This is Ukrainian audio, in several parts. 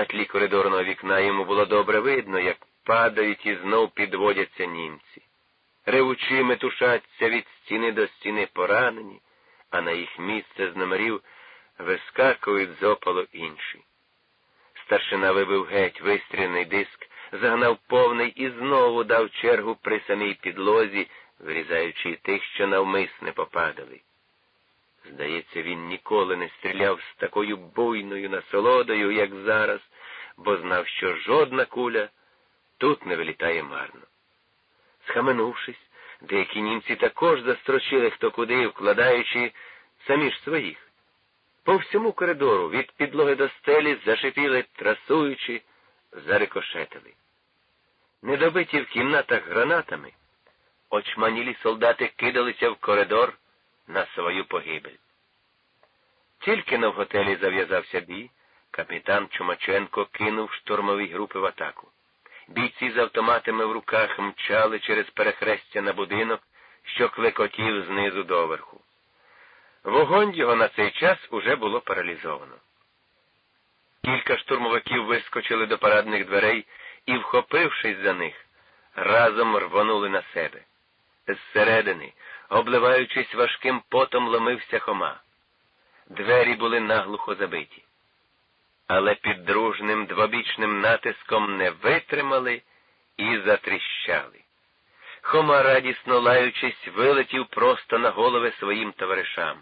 На тлі коридорного вікна йому було добре видно, як падають і знов підводяться німці. Ревучі метушаться від стіни до стіни поранені, а на їх місце з номерів вискакують з опалу інші. Старшина вибив геть вистріляний диск, загнав повний і знову дав чергу при самій підлозі, вирізаючи тих, що навмисне попадали. Здається, він ніколи не стріляв з такою буйною насолодою, як зараз, бо знав, що жодна куля тут не вилітає марно. Схаменувшись, деякі німці також застрочили хто куди, вкладаючи самі ж своїх. По всьому коридору від підлоги до стелі зашипіли, трасуючи, зарикошетили. Недобиті в кімнатах гранатами, очманілі солдати кидалися в коридор на свою погибель. Тільки на в готелі зав'язався бій, капітан Чумаченко кинув штурмові групи в атаку. Бійці з автоматами в руках мчали через перехрестя на будинок, що клекотів знизу доверху. Вогонь його на цей час уже було паралізовано. Кілька штурмовиків вискочили до парадних дверей і, вхопившись за них, разом рвонули на себе. Зсередини, обливаючись важким потом, ломився Хома. Двері були наглухо забиті. Але під дружним двобічним натиском не витримали і затріщали. Хома, радісно лаючись, вилетів просто на голови своїм товаришам,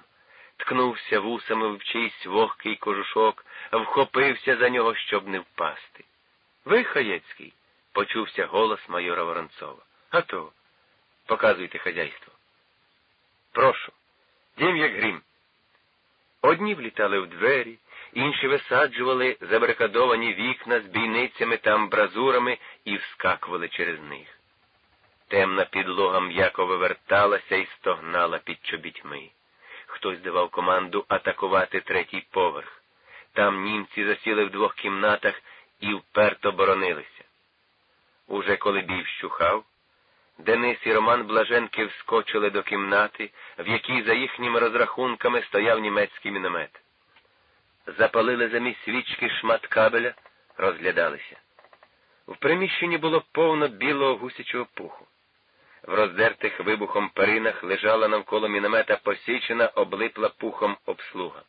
ткнувся вусами в чийсь вогкий кожушок, вхопився за нього, щоб не впасти. Ви, Хаєцький, почувся голос майора Воронцова. А то, показуйте хазяйство. Прошу, дім як грім. Одні влітали в двері, інші висаджували забарикадовані вікна з бійницями та амбразурами і вскакували через них. Темна підлога м'яко виверталася і стогнала під чобітьми. Хтось давав команду атакувати третій поверх. Там німці засіли в двох кімнатах і вперто боронилися. Уже коли бій вщухав, Денис і Роман Блаженки вскочили до кімнати, в якій за їхніми розрахунками стояв німецький міномет. Запалили замість свічки шмат кабеля, розглядалися. В приміщенні було повно білого гусячого пуху. В роздертих вибухом перинах лежала навколо міномета посічена, облипла пухом обслуга.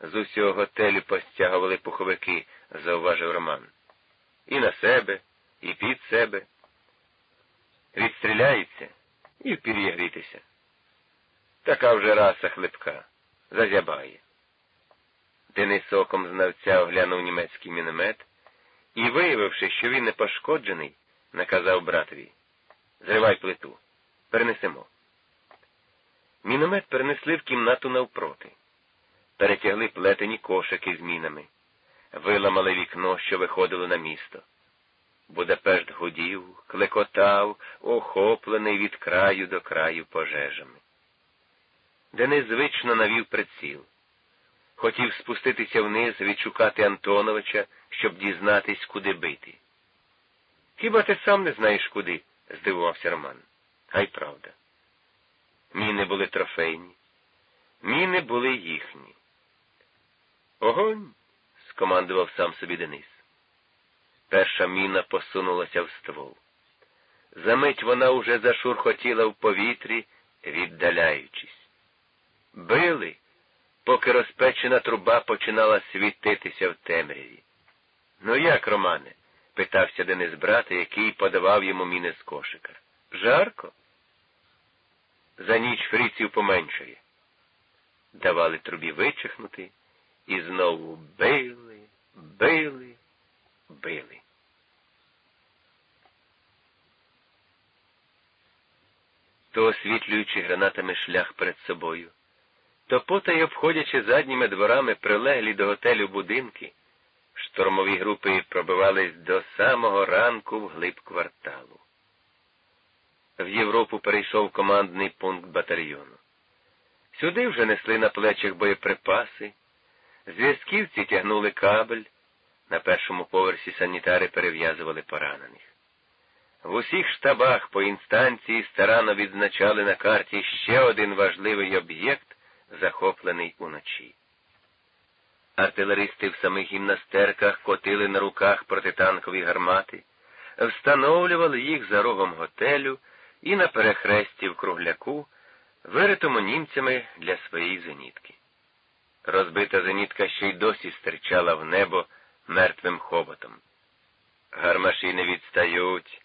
З усього готелю постягували пуховики, зауважив Роман. І на себе, і під себе. Відстріляються і впір'єгрітися. Така вже раса хлипка, зазябає. Денис оком знавця оглянув німецький міномет і, виявивши, що він не пошкоджений, наказав братові Зривай плиту, перенесемо. Міномет перенесли в кімнату навпроти, перетягли плетені кошики з мінами, виламали вікно, що виходило на місто. Будапешт гудів, клекотав, охоплений від краю до краю пожежами. Денис звично навів приціл. Хотів спуститися вниз, відшукати Антоновича, щоб дізнатись, куди бити. Хіба ти сам не знаєш куди? здивувався Роман. А правда. Міни були трофейні, міни були їхні. Огонь. скомандував сам собі Денис. Перша міна посунулася в ствол. Замить вона уже зашурхотіла в повітрі, віддаляючись. Били, поки розпечена труба починала світитися в темряві. Ну як, Романе? питався Денис брата, який подавав йому міни з кошика. Жарко? За ніч фриців поменшає. Давали трубі вичихнути і знову били, били. То освітлюючи гранатами шлях перед собою, то потай обходячи задніми дворами прилеглі до готелю будинки, штурмові групи пробивались до самого ранку в глиб кварталу. В Європу перейшов командний пункт батальйону. Сюди вже несли на плечах боєприпаси, зв'язківці тягнули кабель, на першому поверсі санітари перев'язували поранених. В усіх штабах по інстанції старано відзначали на карті ще один важливий об'єкт, захоплений уночі. Артилеристи в самих гімнастерках котили на руках протитанкові гармати, встановлювали їх за рогом готелю і на перехресті в кругляку, виритому німцями для своєї зенітки. Розбита зенітка ще й досі стирчала в небо мертвим хоботом. Гармаші не відстають,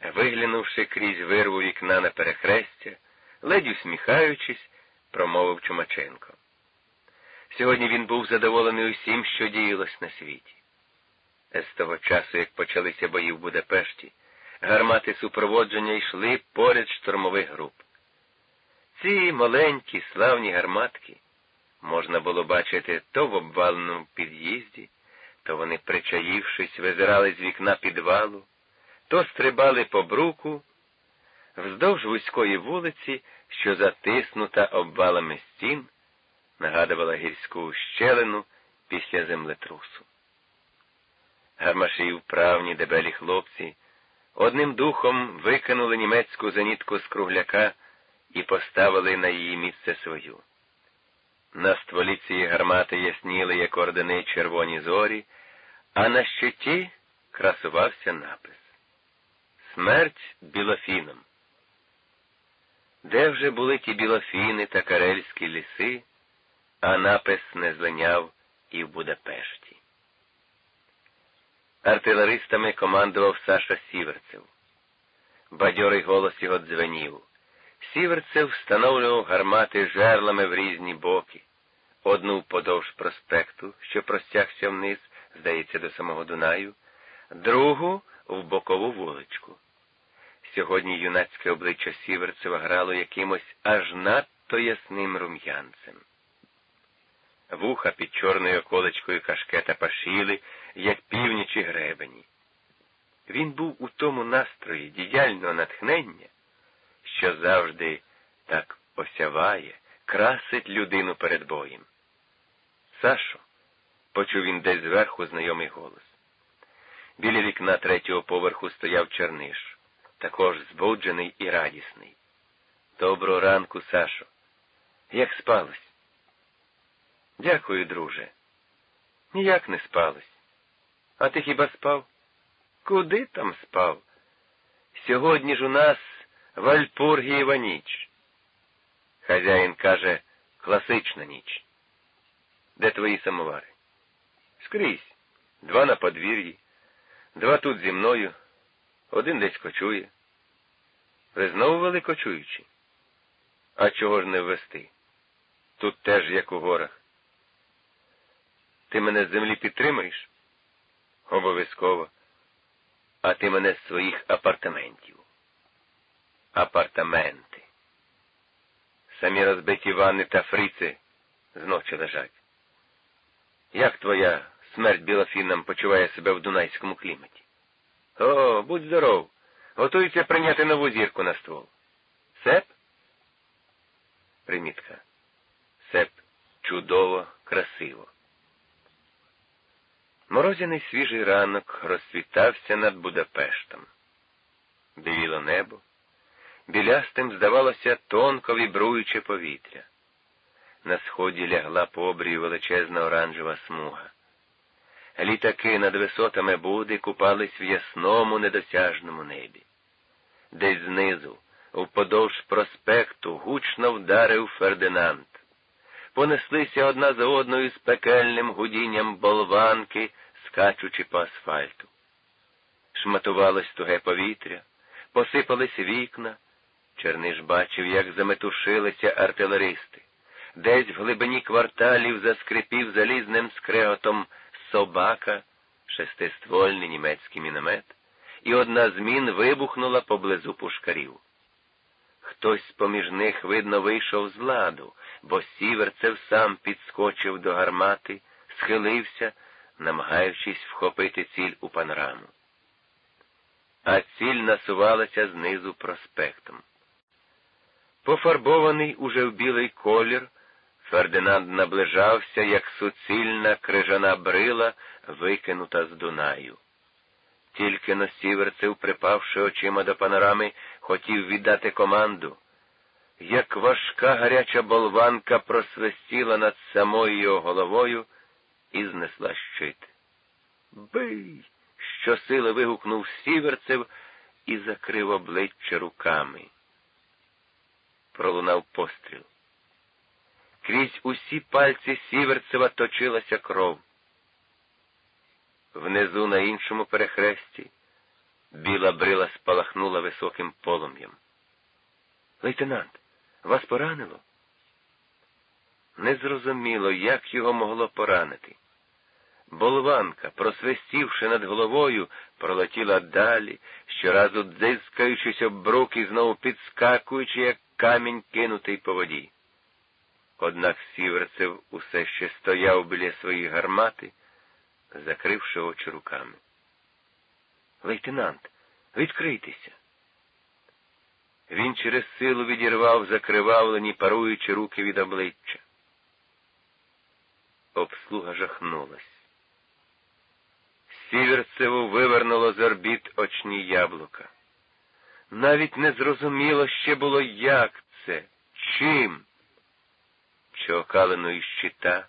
виглянувши крізь вирву вікна на перехрестя, ледь усміхаючись, промовив Чумаченко. Сьогодні він був задоволений усім, що діялось на світі. З того часу, як почалися бої в Будапешті, гармати супроводження йшли поряд штурмових груп. Ці маленькі славні гарматки можна було бачити то в обваленому під'їзді, то вони, причаївшись, визирали з вікна підвалу, то стрибали по бруку, вздовж вузької вулиці, що затиснута обвалами стін, нагадувала гірську щелину після землетрусу. Гармаші вправні дебелі хлопці одним духом викинули німецьку зенітку з кругляка і поставили на її місце свою. На стволі цієї гармати ясніли, як ордени червоні зорі, а на щиті красувався напис Смерть білофінам. Де вже були ті білофіни та карельські ліси, а напис не злиняв і в Будапешті. Артилеристами командував Саша Сіверцев. Бадьорий голос його дзвенів. Сіверцев встановлював гармати жерлами в різні боки, одну вподовж проспекту, що простягся вниз, здається, до самого Дунаю, другу в бокову вуличку. Сьогодні юнацьке обличчя Сіверцева грало якимось аж надто ясним рум'янцем. Вуха під чорною околичкою кашкета пашіли, як північі гребені. Він був у тому настрої діяльного натхнення, що завжди так осяває, красить людину перед боєм. Сашо, почув він десь зверху знайомий голос. Біля вікна третього поверху стояв Черниш, також збуджений і радісний. Доброго ранку, Сашо. Як спалось? Дякую, друже. Ніяк не спалось. А ти хіба спав? Куди там спав? Сьогодні ж у нас Вальпургієва ніч. Хазяїн каже, класична ніч. Де твої самовари? Скрізь. Два на подвір'ї, два тут зі мною, один десь кочує. Ви знову великочуючі? А чого ж не ввести? Тут теж, як у горах. Ти мене з землі підтримаєш? Обов'язково. А ти мене з своїх апартаментів. Апартаменти. Самі розбиті ванни та фрици зночі лежать. Як твоя смерть білофінам почуває себе в дунайському кліматі? О, будь здоров. Готується прийняти нову зірку на ствол. Сеп? Примітка. Сеп чудово, красиво. Морозяний свіжий ранок розцвітався над Будапештом. Біліло небо, білястим, здавалося, тонко вібруюче повітря. На сході лягла по обрію величезна оранжева смуга. Літаки над висотами Буди купались в ясному недосяжному небі. Десь знизу, вподовж проспекту, гучно вдарив Фердинанд. Понеслися одна за одною з пекельним гудінням болванки, скачучи по асфальту. Шматувалось туге повітря, посипались вікна. Черниш бачив, як заметушилися артилеристи. Десь в глибині кварталів заскрипів залізним скреготом собака, шестиствольний німецький міномет, і одна з мін вибухнула поблизу пушкарів. Хтось поміж них, видно, вийшов з ладу, бо сіверцев сам підскочив до гармати, схилився, намагаючись вхопити ціль у панораму. А ціль насувалася знизу проспектом. Пофарбований уже в білий колір, Фердинанд наближався, як суцільна крижана брила, викинута з Дунаю. Тільки на сіверцев, припавши очима до панорами, хотів віддати команду. Як важка гаряча болванка просвистіла над самою його головою, і знесла щит. Бий! щосили вигукнув сіверцев і закрив обличчя руками. Пролунав постріл. Крізь усі пальці Сіверцева точилася кров. Внизу на іншому перехресті біла брила спалахнула високим полум'ям. Лейтенант, вас поранило? Незрозуміло, як його могло поранити. Болванка, просвистівши над головою, пролетіла далі, щоразу дзискаючись об брук і знову підскакуючи, як камінь кинутий по воді. Однак Сіверцев усе ще стояв біля своєї гармати, закривши очі руками. Лейтенант, відкрийтеся. Він через силу відірвав закривавлені, паруючи руки від обличчя. Обслуга жахнулась. Сіверцеву вивернуло з орбіт очні яблука. Навіть не зрозуміло ще було, як це, чим, чи окаленої щита,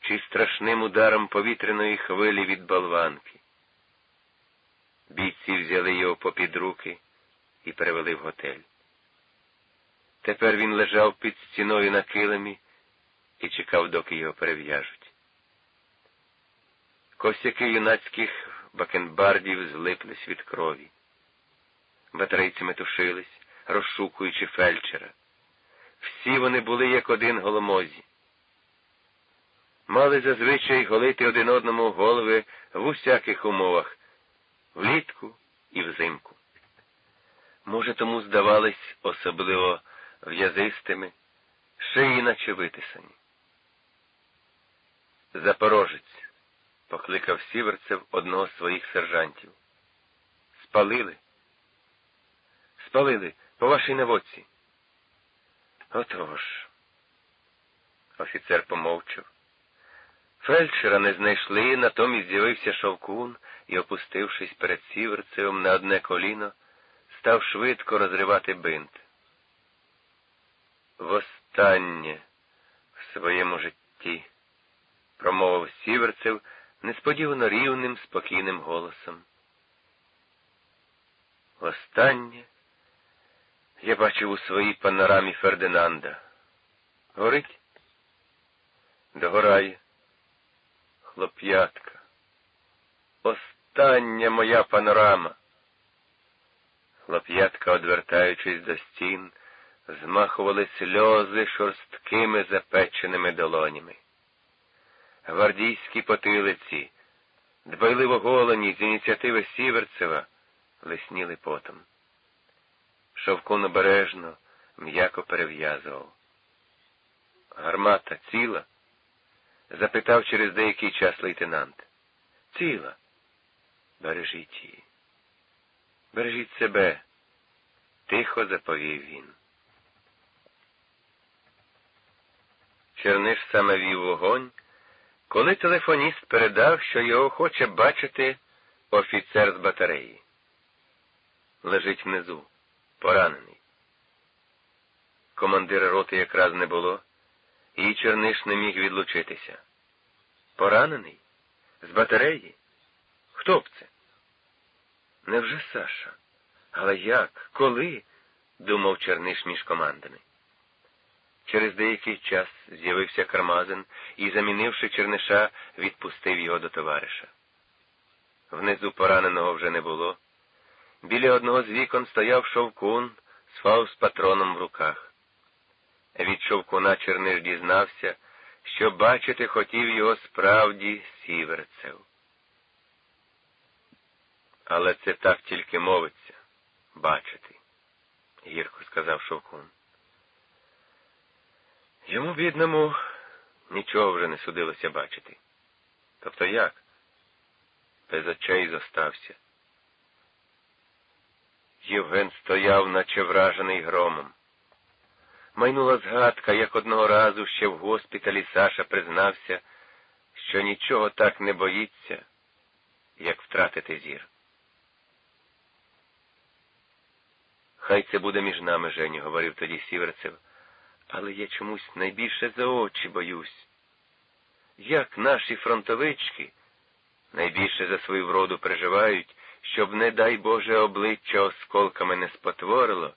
чи страшним ударом повітряної хвилі від болванки. Бійці взяли його попід руки і перевели в готель. Тепер він лежав під стіною на килимі і чекав, доки його перев'яжуть. Косяки юнацьких бакенбардів злиплись від крові. Батарейці метушились, розшукуючи фельдшера. Всі вони були як один голомозі. Мали зазвичай голити один одному голови в усяких умовах, влітку і взимку. Може, тому здавались особливо в'язистими, шиї наче витисані. Запорожець покликав сіверцев одного з своїх сержантів. Спалили? Спалили по вашій наводці. Отож. Офіцер помовчав. Фельдшера не знайшли, натомість з'явився шовкун і, опустившись перед сіверцевим на одне коліно, став швидко розривати бинт. Востаннє в своєму житті, промовив сіверцев несподівано рівним, спокійним голосом. Востаннє я бачив у своїй панорамі Фердинанда. Горить? Догорає. Хлоп'ятка. Остання моя панорама. Хлоп'ятка, одвертаючись до стін, змахували сльози шорсткими запеченими долонями. Гвардійські потилиці, дбайливо голені з ініціативи Сіверцева, лисніли потом. Шовкун обережно, м'яко перев'язував. Гармата ціла? запитав через деякий час лейтенант. Ціла. Бережіть її. Бережіть себе, тихо заповів він. Черниш саме вів вогонь, коли телефоніст передав, що його хоче бачити офіцер з батареї. Лежить внизу, поранений. Командира роти якраз не було, і Черниш не міг відлучитися. Поранений? З батареї? Хто б це? Невже Саша? Але як? Коли? думав Черниш між командами. Через деякий час з'явився Кармазин і, замінивши Черниша, відпустив його до товариша. Внизу пораненого вже не було. Біля одного з вікон стояв шовкун з фаус-патроном в руках. Від шовкуна Черниш дізнався, що бачити хотів його справді сіверцев. Але це так тільки мовиться бачити, гірко сказав Шовкун. Йому, бідному, нічого вже не судилося бачити. Тобто як? Без очей зостався. Євген стояв, наче вражений громом. Майнула згадка, як одного разу ще в госпіталі Саша признався, що нічого так не боїться, як втратити зір. Хай це буде між нами, Женю, говорив тоді Сіверцев, але я чомусь найбільше за очі боюсь. як наші фронтовички найбільше за свою вроду переживають, щоб, не дай Боже, обличчя осколками не спотворило,